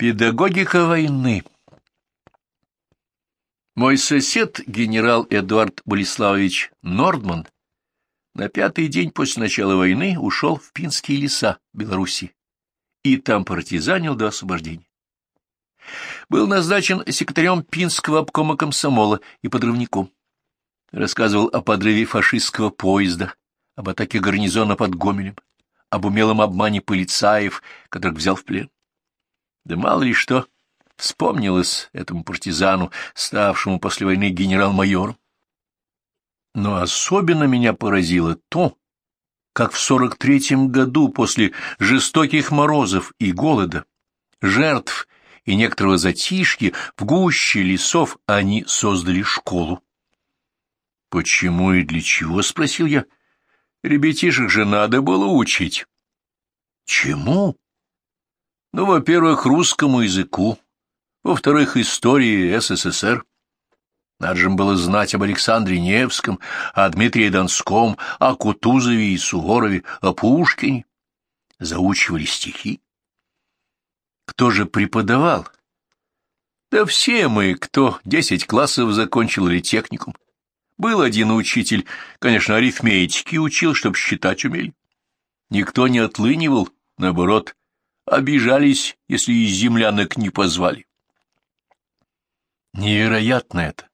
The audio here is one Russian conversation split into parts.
Педагогика войны Мой сосед, генерал Эдуард Болеславович Нордман, на пятый день после начала войны ушел в Пинские леса Беларуси и там партизанил до освобождения. Был назначен секретарем Пинского обкома комсомола и подрывником. Рассказывал о подрыве фашистского поезда, об атаке гарнизона под Гомелем, об умелом обмане полицаев, которых взял в плен. Да мало ли что вспомнилось этому партизану, ставшему после войны генерал-майором. Но особенно меня поразило то, как в сорок третьем году после жестоких морозов и голода, жертв и некоторого затишья в гуще лесов они создали школу. «Почему и для чего?» — спросил я. «Ребятишек же надо было учить». «Чему?» «Ну, во-первых, русскому языку, во-вторых, истории СССР. Надо же было знать об Александре Невском, о Дмитрии Донском, о Кутузове и Суворове, о Пушкине. Заучивали стихи. Кто же преподавал? Да все мы, кто десять классов закончил или техникум. Был один учитель, конечно, арифметики учил, чтоб считать умели. Никто не отлынивал, наоборот, обижались, если из землянок не позвали. Невероятно это.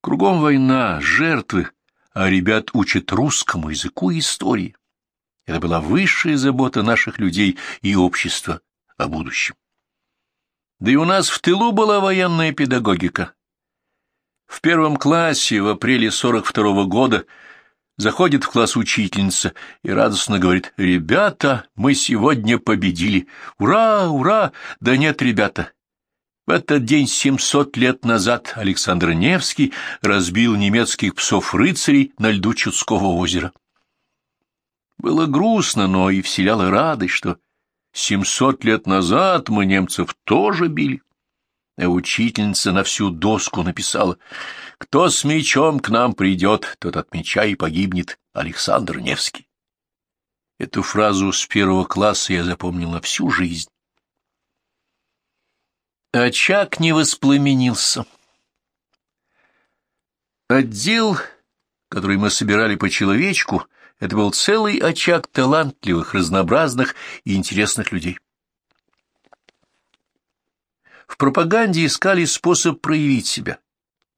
Кругом война, жертвы, а ребят учат русскому языку и истории. Это была высшая забота наших людей и общества о будущем. Да и у нас в тылу была военная педагогика. В первом классе в апреле 42 -го года заходит в класс учительница и радостно говорит, «Ребята, мы сегодня победили! Ура, ура! Да нет, ребята, в этот день 700 лет назад Александр Невский разбил немецких псов-рыцарей на льду Чудского озера. Было грустно, но и вселяло радость, что 700 лет назад мы немцев тоже били. А учительница на всю доску написала «Кто с мечом к нам придет, тот от меча и погибнет Александр Невский». Эту фразу с первого класса я запомнил на всю жизнь. Очаг не воспламенился. Отдел, который мы собирали по человечку, это был целый очаг талантливых, разнообразных и интересных людей. В пропаганде искали способ проявить себя,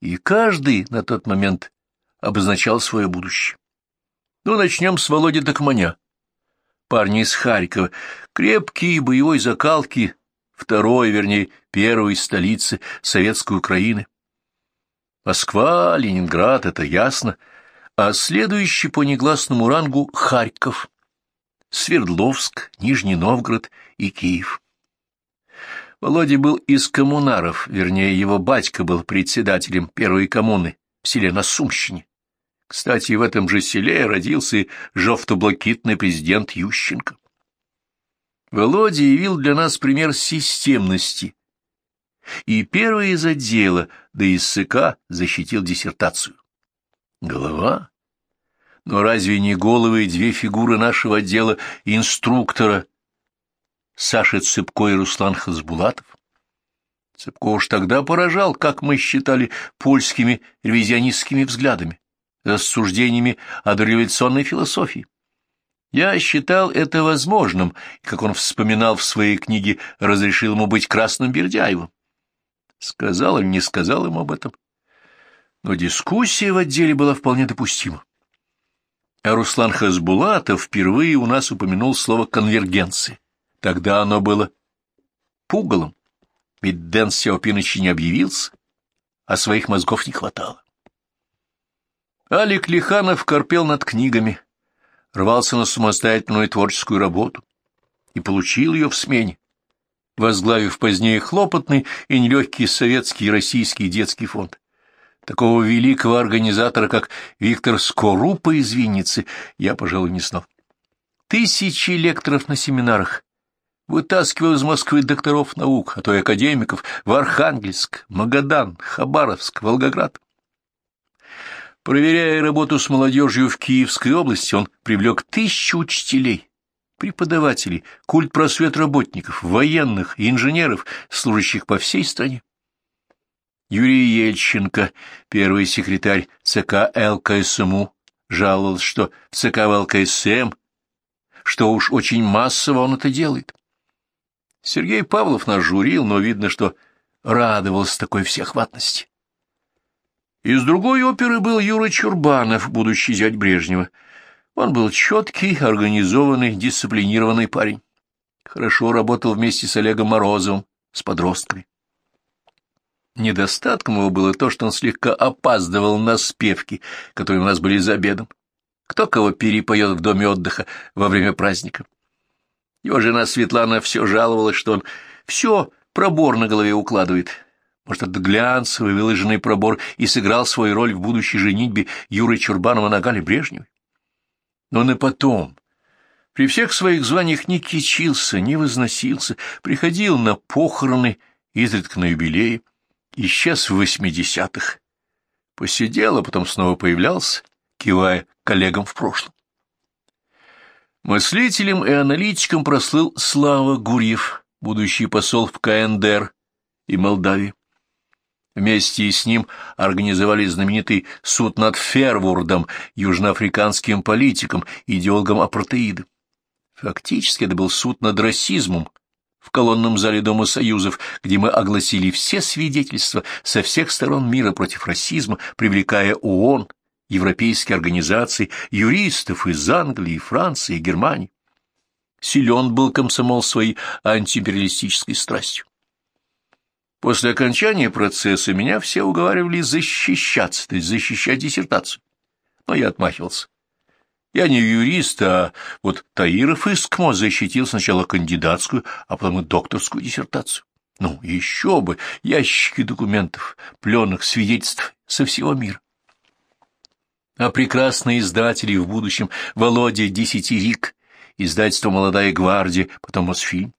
и каждый на тот момент обозначал свое будущее. Ну, начнем с Володи Токманя. Парни из Харькова, крепкие, боевой закалки, второй, вернее, первой столицы советской Украины. Москва, Ленинград — это ясно, а следующий по негласному рангу — Харьков, Свердловск, Нижний Новгород и Киев. Володя был из коммунаров, вернее, его батька был председателем первой коммуны в селе Насумщине. Кстати, в этом же селе родился и жовто-блакитный президент Ющенко. Володя явил для нас пример системности. И первый из отдела, да из СК, защитил диссертацию. Голова? Но разве не головы и две фигуры нашего отдела инструктора Саша Цыпко и Руслан Хазбулатов? Цыпко уж тогда поражал, как мы считали, польскими ревизионистскими взглядами, рассуждениями о дореволюционной философии. Я считал это возможным, как он вспоминал в своей книге, разрешил ему быть красным Бердяевым. Сказал или не сказал ему об этом. Но дискуссия в отделе была вполне допустима. А Руслан Хасбулатов впервые у нас упомянул слово «конвергенция». Тогда оно было пугалом, ведь Дэн Сяопинович не объявился, а своих мозгов не хватало. Алик Лиханов корпел над книгами, рвался на самостоятельную творческую работу и получил ее в смене, возглавив позднее хлопотный и нелегкий советский и российский детский фонд. Такого великого организатора, как Виктор Скорупа из Винницы, я, пожалуй, не знал. Тысячи лекторов на семинарах, вытаскивал из Москвы докторов наук, а то и академиков, в Архангельск, Магадан, Хабаровск, Волгоград. Проверяя работу с молодежью в Киевской области, он привлек тысячу учителей, преподавателей, культ просвет работников, военных инженеров, служащих по всей стране. Юрий Ельченко, первый секретарь ЦК ЛКСМУ, жаловался, что ЦК ЛКСМ, что уж очень массово он это делает. Сергей Павлов нас журил, но видно, что радовался такой всеохватности. Из другой оперы был Юра Чурбанов, будущий зять Брежнева. Он был четкий, организованный, дисциплинированный парень. Хорошо работал вместе с Олегом Морозовым, с подростками. Недостатком его было то, что он слегка опаздывал на спевки, которые у нас были за обедом. Кто кого перепоет в доме отдыха во время праздника. Его жена Светлана все жаловалась, что он все пробор на голове укладывает. Может, этот глянцевый выложенный пробор и сыграл свою роль в будущей женитьбе Юры Чурбанова на Гале Брежневой? Но и потом, при всех своих званиях не кичился, не возносился, приходил на похороны, изредка на юбилеи, исчез в восьмидесятых. Посидел, а потом снова появлялся, кивая коллегам в прошлом. Мыслителем и аналитиком прослыл Слава Гурьев, будущий посол в КНДР и Молдавии. Вместе с ним организовали знаменитый суд над Фервордом, южноафриканским политиком, идеологом апартеида. Фактически это был суд над расизмом в колонном зале Дома Союзов, где мы огласили все свидетельства со всех сторон мира против расизма, привлекая ООН, европейские организации, юристов из Англии, Франции, Германии. Силен был комсомол своей антиимпериалистической страстью. После окончания процесса меня все уговаривали защищаться, то есть защищать диссертацию. Но я отмахивался. Я не юрист, а вот Таиров из КМО защитил сначала кандидатскую, а потом и докторскую диссертацию. Ну, еще бы, ящики документов, пленных свидетельств со всего мира. А прекрасные издатели в будущем Володя Десятирик, издательство «Молодая гвардия», потом Мосфильм.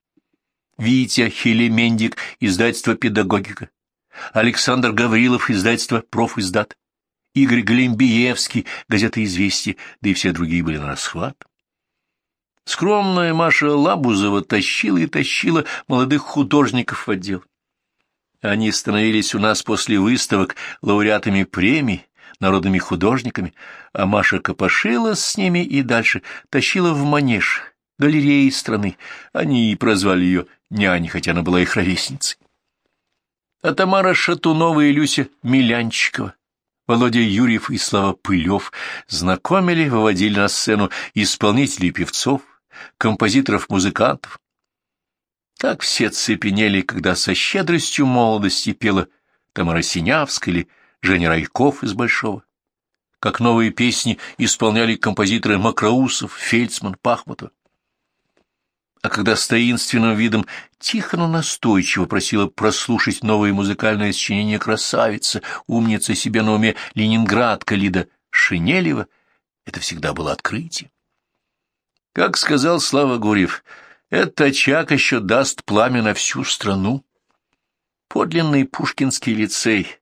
Витя Хелемендик, издательство «Педагогика», Александр Гаврилов, издательство «Профиздат», Игорь Глимбиевский, газета «Известия», да и все другие были на расхват. Скромная Маша Лабузова тащила и тащила молодых художников в отдел. Они становились у нас после выставок лауреатами премий, народными художниками, а Маша копошила с ними и дальше тащила в манеж, галереи страны. Они и прозвали ее няни, хотя она была их ровесницей. А Тамара Шатунова и Люся Милянчикова, Володя Юрьев и Слава Пылев знакомили, выводили на сцену исполнителей певцов, композиторов-музыкантов. Как все цепенели, когда со щедростью молодости пела Тамара Синявская или Женя Райков из Большого. Как новые песни исполняли композиторы Макроусов, Фельдсман, Пахмутов а когда с таинственным видом тихо, но настойчиво просила прослушать новое музыкальное сочинение красавица, умница себе на уме ленинградка Лида Шинелева, это всегда было открытие. Как сказал Слава Гурьев, этот очаг еще даст пламя на всю страну. Подлинный Пушкинский лицей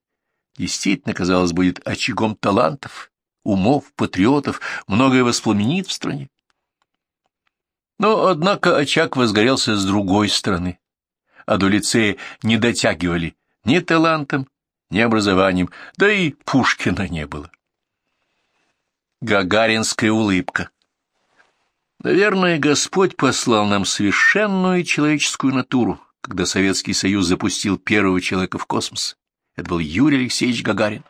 действительно, казалось, будет очагом талантов, умов, патриотов, многое воспламенит в стране. Но, однако, очаг возгорелся с другой стороны, а до лицея не дотягивали ни талантом, ни образованием, да и Пушкина не было. Гагаринская улыбка. Наверное, Господь послал нам совершенную человеческую натуру, когда Советский Союз запустил первого человека в космос. Это был Юрий Алексеевич Гагарин.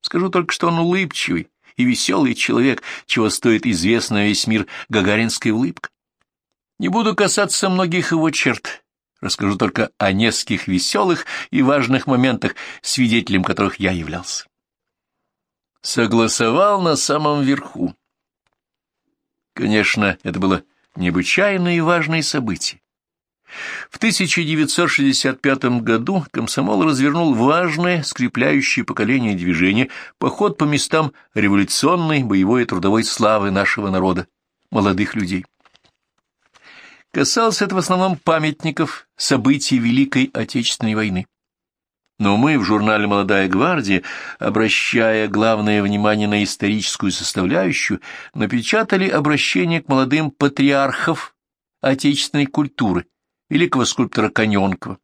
Скажу только, что он улыбчивый и веселый человек, чего стоит известная весь мир гагаринская улыбка. Не буду касаться многих его черт, расскажу только о нескольких веселых и важных моментах, свидетелем которых я являлся. Согласовал на самом верху. Конечно, это было необычайное и важное событие. В 1965 году комсомол развернул важное, скрепляющее поколение движение, поход по местам революционной, боевой и трудовой славы нашего народа, молодых людей. Касался это в основном памятников событий Великой Отечественной войны. Но мы в журнале «Молодая гвардия», обращая главное внимание на историческую составляющую, напечатали обращение к молодым патриархов отечественной культуры, великого скульптора Коненкова,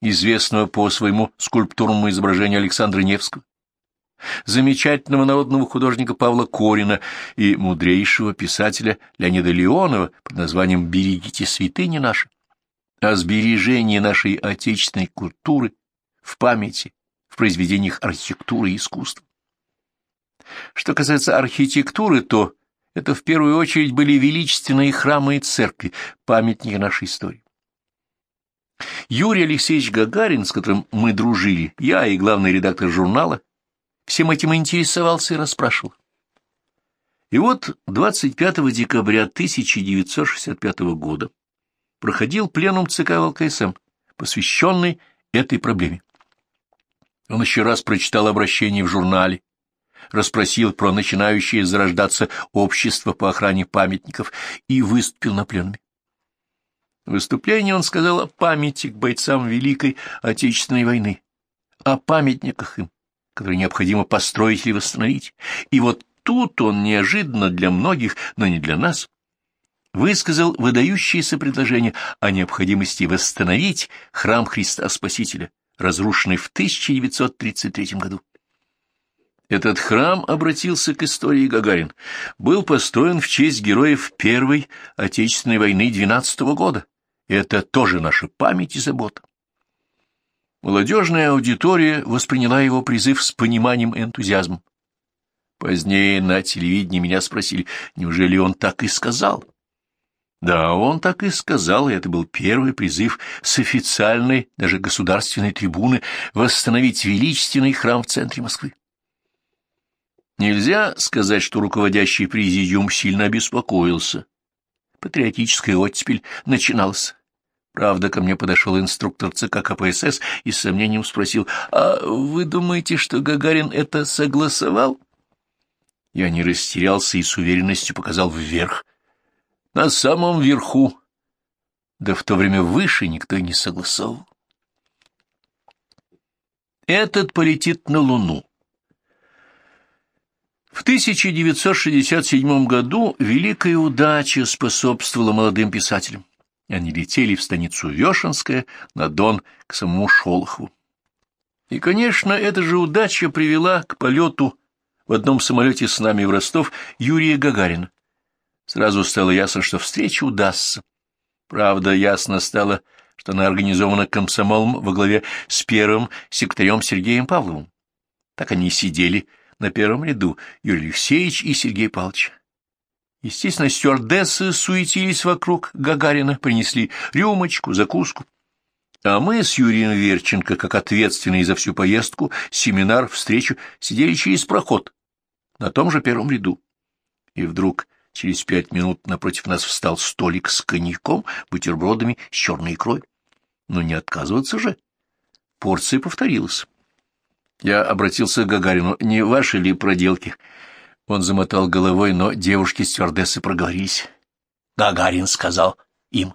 известного по своему скульптурному изображению Александра Невского, замечательного народного художника Павла Корина и мудрейшего писателя Леонида Леонова под названием «Берегите святыни наши», о сбережении нашей отечественной культуры в памяти, в произведениях архитектуры и искусства. Что касается архитектуры, то это в первую очередь были величественные храмы и церкви, памятники нашей истории. Юрий Алексеевич Гагарин, с которым мы дружили, я и главный редактор журнала, всем этим интересовался и расспрашивал. И вот 25 декабря 1965 года проходил пленум ЦК ВЛКСМ, посвященный этой проблеме. Он еще раз прочитал обращение в журнале, расспросил про начинающее зарождаться общество по охране памятников и выступил на пленуме. В выступлении он сказал о памяти к бойцам Великой Отечественной войны, о памятниках им, которые необходимо построить и восстановить. И вот тут он неожиданно для многих, но не для нас, высказал выдающееся предложение о необходимости восстановить храм Христа Спасителя, разрушенный в 1933 году. Этот храм обратился к истории Гагарин, был построен в честь героев Первой Отечественной войны 12 -го года. Это тоже наша память и забота. Молодежная аудитория восприняла его призыв с пониманием и энтузиазмом. Позднее на телевидении меня спросили, неужели он так и сказал? Да, он так и сказал, и это был первый призыв с официальной, даже государственной трибуны восстановить величественный храм в центре Москвы. Нельзя сказать, что руководящий президиум сильно обеспокоился. Патриотическая оттепель начиналась. Правда, ко мне подошел инструктор ЦК КПСС и с сомнением спросил, «А вы думаете, что Гагарин это согласовал?» Я не растерялся и с уверенностью показал вверх — на самом верху, да в то время выше никто и не согласовал. Этот полетит на Луну. В 1967 году великая удача способствовала молодым писателям. Они летели в станицу Вешенская на Дон к самому Шолохову. И, конечно, эта же удача привела к полету в одном самолете с нами в Ростов Юрия Гагарина. Сразу стало ясно, что встреча удастся. Правда, ясно стало, что она организована комсомолом во главе с первым секретарем Сергеем Павловым. Так они и сидели на первом ряду, Юрий Алексеевич и Сергей Павлович. Естественно, стюардессы суетились вокруг Гагарина, принесли рюмочку, закуску. А мы с Юрием Верченко, как ответственные за всю поездку, семинар, встречу, сидели через проход, на том же первом ряду. И вдруг Через пять минут напротив нас встал столик с коньяком, бутербродами с черной икрой. Но не отказываться же. Порция повторилась. Я обратился к Гагарину. Не ваши ли проделки? Он замотал головой, но девушки-стюардессы проговорились. Гагарин сказал им.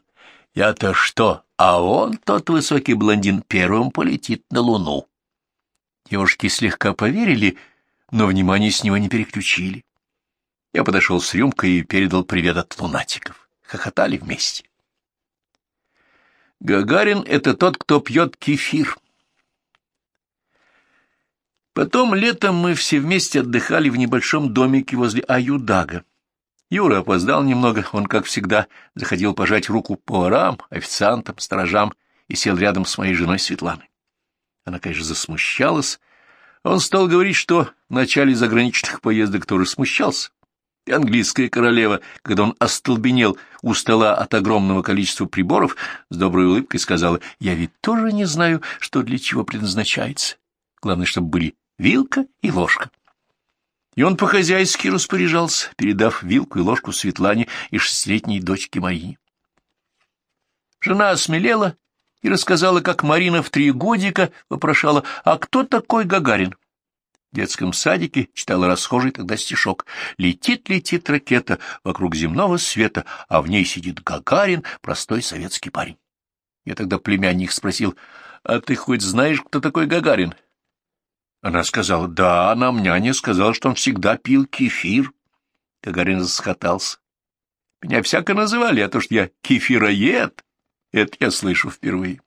Я-то что? А он, тот высокий блондин, первым полетит на Луну. Девушки слегка поверили, но внимание с него не переключили. Я подошел с рюмкой и передал привет от лунатиков. Хохотали вместе. Гагарин — это тот, кто пьет кефир. Потом летом мы все вместе отдыхали в небольшом домике возле Аюдага. Юра опоздал немного, он, как всегда, заходил пожать руку поварам, официантам, сторожам и сел рядом с моей женой Светланой. Она, конечно, засмущалась. Он стал говорить, что в начале заграничных поездок тоже смущался, и английская королева, когда он остолбенел у стола от огромного количества приборов, с доброй улыбкой сказала, «Я ведь тоже не знаю, что для чего предназначается. Главное, чтобы были вилка и ложка». И он по-хозяйски распоряжался, передав вилку и ложку Светлане и шестилетней дочке Марине. Жена осмелела и рассказала, как Марина в три годика вопрошала, «А кто такой Гагарин?» В детском садике читала расхожий тогда стишок «Летит, летит ракета вокруг земного света, а в ней сидит Гагарин, простой советский парень». Я тогда племянник спросил, «А ты хоть знаешь, кто такой Гагарин?» Она сказала, «Да, нам няня сказала, что он всегда пил кефир». Гагарин расхотался. Меня всяко называли, а то, что я кефироед, это я слышу впервые.